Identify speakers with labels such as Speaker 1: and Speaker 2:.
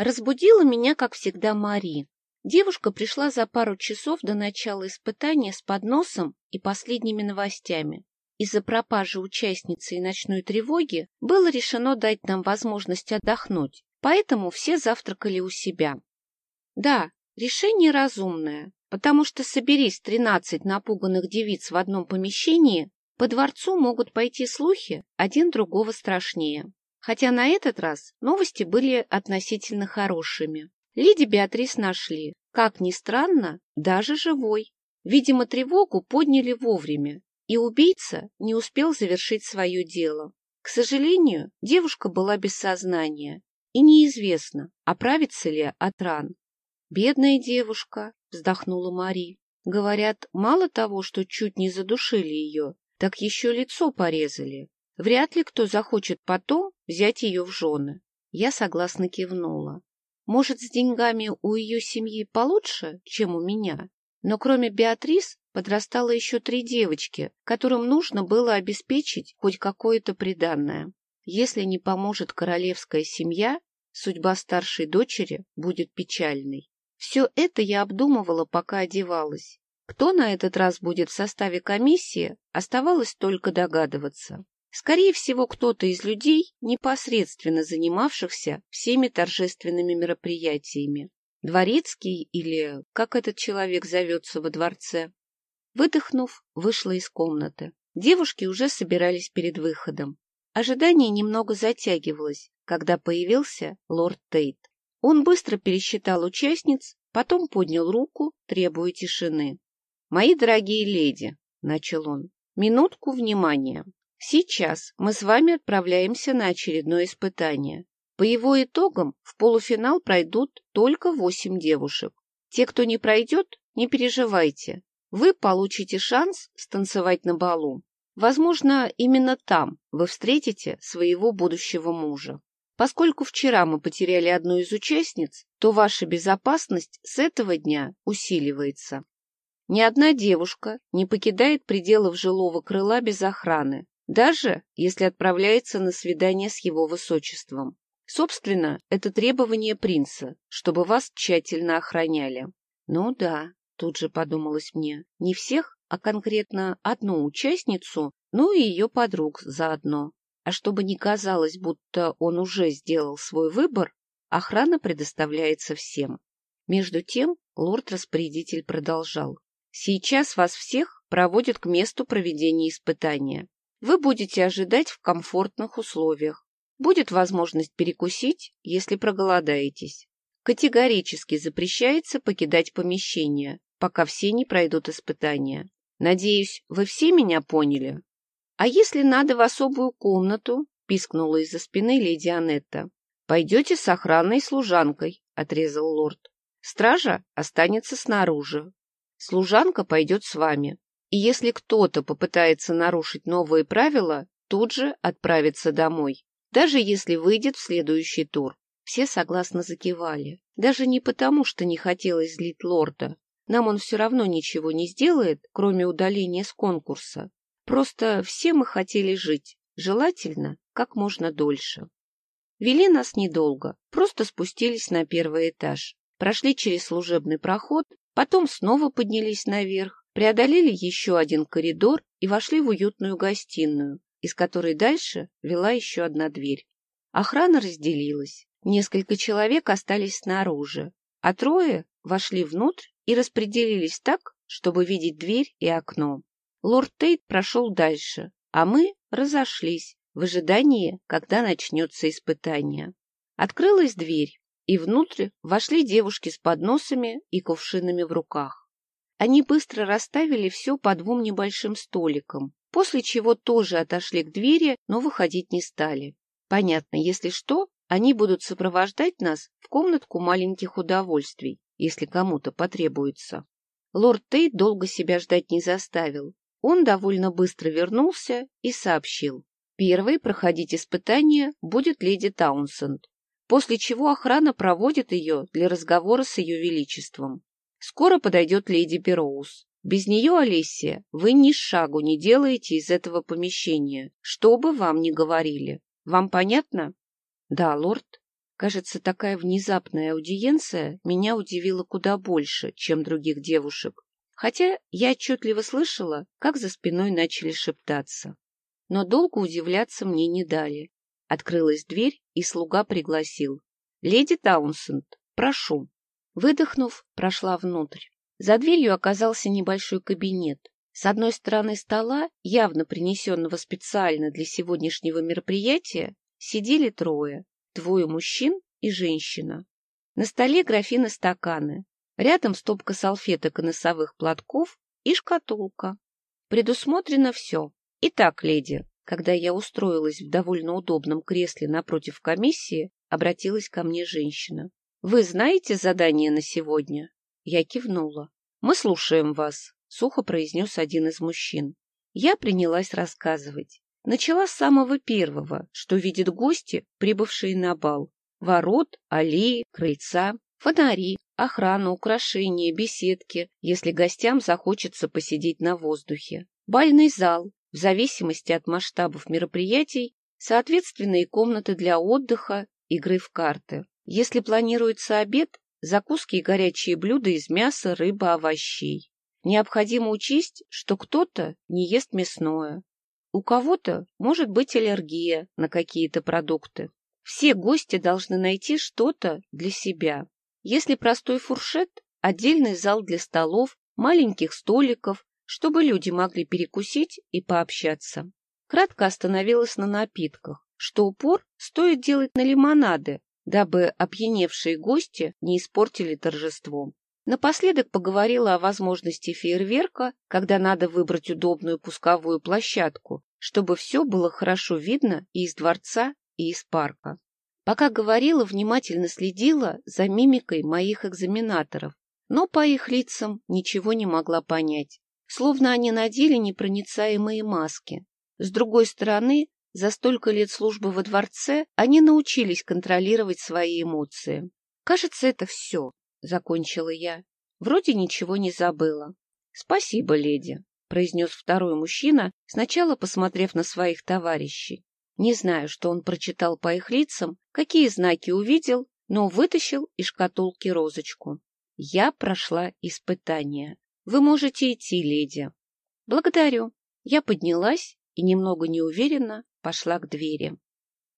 Speaker 1: Разбудила меня, как всегда, Мари. Девушка пришла за пару часов до начала испытания с подносом и последними новостями. Из-за пропажи участницы и ночной тревоги было решено дать нам возможность отдохнуть, поэтому все завтракали у себя. Да, решение разумное, потому что соберись тринадцать напуганных девиц в одном помещении, по дворцу могут пойти слухи, один другого страшнее. Хотя на этот раз новости были относительно хорошими. Леди Беатрис нашли, как ни странно, даже живой. Видимо, тревогу подняли вовремя, и убийца не успел завершить свое дело. К сожалению, девушка была без сознания, и неизвестно, оправится ли от ран. «Бедная девушка», — вздохнула Мари. «Говорят, мало того, что чуть не задушили ее, так еще лицо порезали. Вряд ли кто захочет потом взять ее в жены. Я согласно кивнула. Может, с деньгами у ее семьи получше, чем у меня? Но кроме Беатрис подрастало еще три девочки, которым нужно было обеспечить хоть какое-то приданное. Если не поможет королевская семья, судьба старшей дочери будет печальной. Все это я обдумывала, пока одевалась. Кто на этот раз будет в составе комиссии, оставалось только догадываться. Скорее всего, кто-то из людей, непосредственно занимавшихся всеми торжественными мероприятиями. Дворецкий или как этот человек зовется во дворце. Выдохнув, вышла из комнаты. Девушки уже собирались перед выходом. Ожидание немного затягивалось, когда появился лорд Тейт. Он быстро пересчитал участниц, потом поднял руку, требуя тишины. «Мои дорогие леди», — начал он, — «минутку внимания. Сейчас мы с вами отправляемся на очередное испытание. По его итогам в полуфинал пройдут только восемь девушек. Те, кто не пройдет, не переживайте. Вы получите шанс станцевать на балу. Возможно, именно там вы встретите своего будущего мужа. Поскольку вчера мы потеряли одну из участниц, то ваша безопасность с этого дня усиливается. Ни одна девушка не покидает пределов жилого крыла без охраны, даже если отправляется на свидание с его высочеством. Собственно, это требование принца, чтобы вас тщательно охраняли. Ну да, тут же подумалось мне, не всех, а конкретно одну участницу, ну и ее подруг заодно. А чтобы не казалось, будто он уже сделал свой выбор, охрана предоставляется всем. Между тем лорд-распорядитель продолжал. Сейчас вас всех проводят к месту проведения испытания. Вы будете ожидать в комфортных условиях. Будет возможность перекусить, если проголодаетесь. Категорически запрещается покидать помещение, пока все не пройдут испытания. Надеюсь, вы все меня поняли? А если надо в особую комнату, пискнула из-за спины леди Анетта. Пойдете с охранной служанкой, отрезал лорд. Стража останется снаружи. Служанка пойдет с вами. И если кто-то попытается нарушить новые правила, тут же отправится домой, даже если выйдет в следующий тур. Все согласно закивали. Даже не потому, что не хотелось злить лорда. Нам он все равно ничего не сделает, кроме удаления с конкурса. Просто все мы хотели жить, желательно как можно дольше. Вели нас недолго, просто спустились на первый этаж, прошли через служебный проход Потом снова поднялись наверх, преодолели еще один коридор и вошли в уютную гостиную, из которой дальше вела еще одна дверь. Охрана разделилась. Несколько человек остались снаружи, а трое вошли внутрь и распределились так, чтобы видеть дверь и окно. Лорд Тейт прошел дальше, а мы разошлись в ожидании, когда начнется испытание. Открылась дверь, и внутрь вошли девушки с подносами и кувшинами в руках. Они быстро расставили все по двум небольшим столикам, после чего тоже отошли к двери, но выходить не стали. Понятно, если что, они будут сопровождать нас в комнатку маленьких удовольствий, если кому-то потребуется. Лорд Тейт долго себя ждать не заставил. Он довольно быстро вернулся и сообщил. Первой проходить испытание будет леди Таунсенд после чего охрана проводит ее для разговора с ее величеством. Скоро подойдет леди Бероуз. Без нее, Олесия, вы ни шагу не делаете из этого помещения, что бы вам ни говорили. Вам понятно? Да, лорд. Кажется, такая внезапная аудиенция меня удивила куда больше, чем других девушек, хотя я отчетливо слышала, как за спиной начали шептаться. Но долго удивляться мне не дали. Открылась дверь, и слуга пригласил. — Леди Таунсенд, прошу. Выдохнув, прошла внутрь. За дверью оказался небольшой кабинет. С одной стороны стола, явно принесенного специально для сегодняшнего мероприятия, сидели трое. Двое мужчин и женщина. На столе графины стаканы. Рядом стопка салфеток и носовых платков и шкатулка. Предусмотрено все. Итак, леди, когда я устроилась в довольно удобном кресле напротив комиссии, обратилась ко мне женщина. «Вы знаете задание на сегодня?» Я кивнула. «Мы слушаем вас», — сухо произнес один из мужчин. Я принялась рассказывать. Начала с самого первого, что видят гости, прибывшие на бал. Ворот, аллеи, крыльца, фонари, охрана, украшения, беседки, если гостям захочется посидеть на воздухе. Бальный зал, в зависимости от масштабов мероприятий, соответственно и комнаты для отдыха, игры в карты. Если планируется обед, закуски и горячие блюда из мяса, рыбы, овощей. Необходимо учесть, что кто-то не ест мясное, у кого-то может быть аллергия на какие-то продукты. Все гости должны найти что-то для себя. Если простой фуршет, отдельный зал для столов, маленьких столиков, чтобы люди могли перекусить и пообщаться. Кратко остановилась на напитках, что упор стоит делать на лимонады, дабы опьяневшие гости не испортили торжество. Напоследок поговорила о возможности фейерверка, когда надо выбрать удобную пусковую площадку, чтобы все было хорошо видно и из дворца, и из парка. Пока говорила, внимательно следила за мимикой моих экзаменаторов, но по их лицам ничего не могла понять, словно они надели непроницаемые маски. С другой стороны, за столько лет службы во дворце они научились контролировать свои эмоции. Кажется, это все. — закончила я. Вроде ничего не забыла. — Спасибо, леди, — произнес второй мужчина, сначала посмотрев на своих товарищей. Не знаю, что он прочитал по их лицам, какие знаки увидел, но вытащил из шкатулки розочку. Я прошла испытание. Вы можете идти, леди. Благодарю. Я поднялась и немного неуверенно пошла к двери.